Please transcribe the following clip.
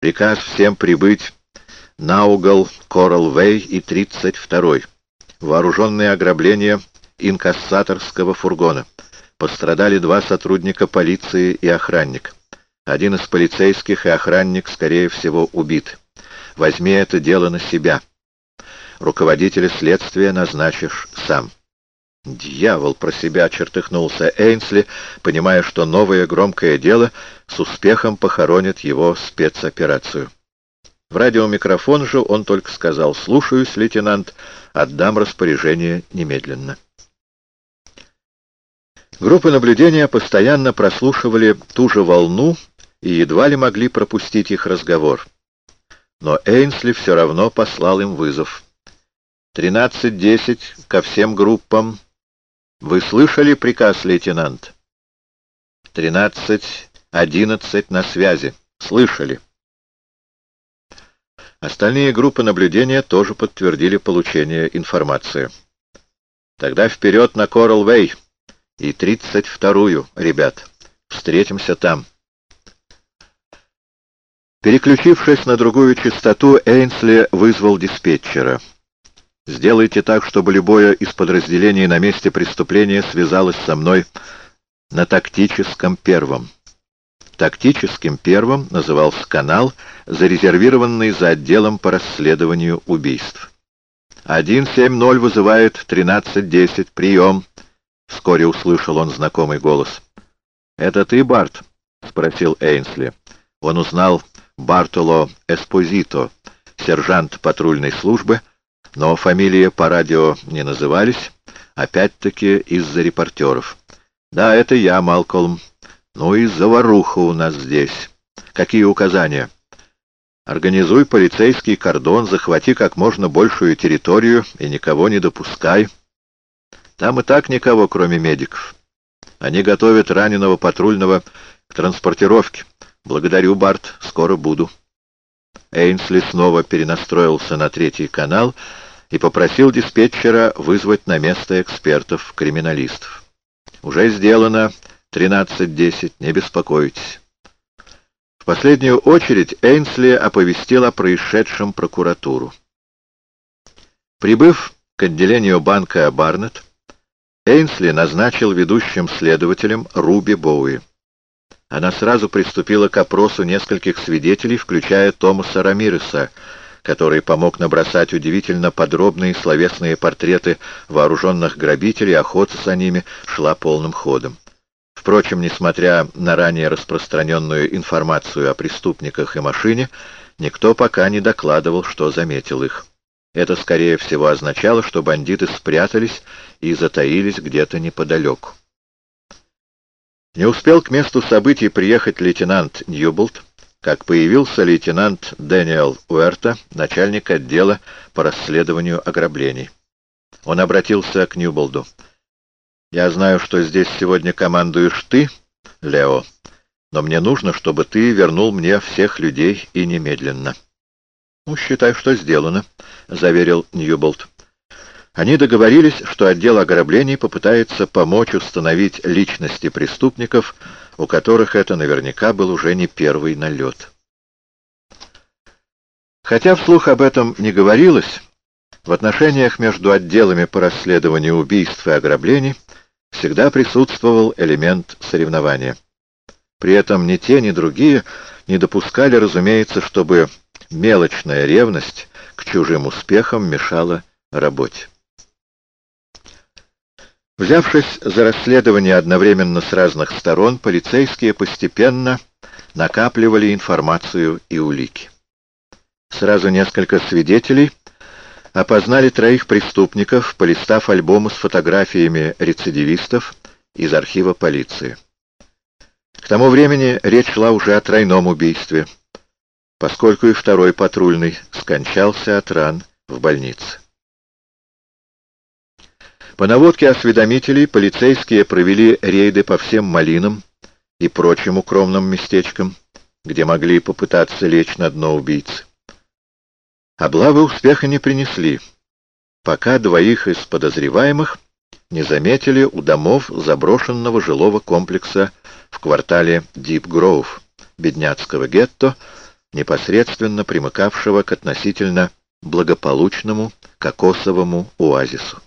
Приказ всем прибыть на угол Коралл-Вэй и 32-й. Вооруженное ограбление инкассаторского фургона. Пострадали два сотрудника полиции и охранник. Один из полицейских и охранник, скорее всего, убит. Возьми это дело на себя. Руководителя следствия назначишь сам. Дьявол про себя чертыхнулся Эйнсли, понимая, что новое громкое дело с успехом похоронит его спецоперацию. В радиомикрофон же он только сказал «Слушаюсь, лейтенант, отдам распоряжение немедленно». Группы наблюдения постоянно прослушивали ту же волну и едва ли могли пропустить их разговор. Но Эйнсли все равно послал им вызов. «Тринадцать десять ко всем группам. Вы слышали приказ, лейтенант?» «Тринадцать одиннадцать на связи. Слышали?» Остальные группы наблюдения тоже подтвердили получение информации. «Тогда вперед на Коралл-Вэй и тридцать вторую, ребят. Встретимся там». Переключившись на другую частоту, Эйнсли вызвал диспетчера. «Сделайте так, чтобы любое из подразделений на месте преступления связалось со мной на тактическом первом». Тактическим первым назывался канал, зарезервированный за отделом по расследованию убийств. 170 вызывает 1310. Прием. Вскоре услышал он знакомый голос. «Это ты, Барт?» — спросил Эйнсли. Он узнал Бартоло Эспозито, сержант патрульной службы, но фамилии по радио не назывались, опять-таки из-за репортеров. «Да, это я, Малкольм. Ну и заваруха у нас здесь. Какие указания?» «Организуй полицейский кордон, захвати как можно большую территорию и никого не допускай. Там и так никого, кроме медиков. Они готовят раненого патрульного к транспортировке. «Благодарю, Барт. Скоро буду». Эйнсли снова перенастроился на третий канал и попросил диспетчера вызвать на место экспертов-криминалистов. «Уже сделано. 13.10. Не беспокойтесь». В последнюю очередь Эйнсли оповестил о происшедшем прокуратуру. Прибыв к отделению банка Барнетт, Эйнсли назначил ведущим следователем Руби Боуи. Она сразу приступила к опросу нескольких свидетелей, включая Томаса Рамиреса, который помог набросать удивительно подробные словесные портреты вооруженных грабителей, охота за ними шла полным ходом. Впрочем, несмотря на ранее распространенную информацию о преступниках и машине, никто пока не докладывал, что заметил их. Это, скорее всего, означало, что бандиты спрятались и затаились где-то неподалеку. Не успел к месту событий приехать лейтенант Ньюболт, как появился лейтенант Дэниел Уэрта, начальник отдела по расследованию ограблений. Он обратился к Ньюболду. «Я знаю, что здесь сегодня командуешь ты, Лео, но мне нужно, чтобы ты вернул мне всех людей и немедленно». «Ну, считай, что сделано», — заверил Ньюболт. Они договорились, что отдел ограблений попытается помочь установить личности преступников, у которых это наверняка был уже не первый налет. Хотя вслух об этом не говорилось, в отношениях между отделами по расследованию убийств и ограблений всегда присутствовал элемент соревнования. При этом ни те, ни другие не допускали, разумеется, чтобы мелочная ревность к чужим успехам мешала работе. Взявшись за расследование одновременно с разных сторон, полицейские постепенно накапливали информацию и улики. Сразу несколько свидетелей опознали троих преступников, полистав альбомы с фотографиями рецидивистов из архива полиции. К тому времени речь шла уже о тройном убийстве, поскольку и второй патрульный скончался от ран в больнице. По наводке осведомителей полицейские провели рейды по всем малинам и прочим укромным местечкам, где могли попытаться лечь на дно убийцы. Облавы успеха не принесли, пока двоих из подозреваемых не заметили у домов заброшенного жилого комплекса в квартале Дип Гроув, бедняцкого гетто, непосредственно примыкавшего к относительно благополучному кокосовому оазису.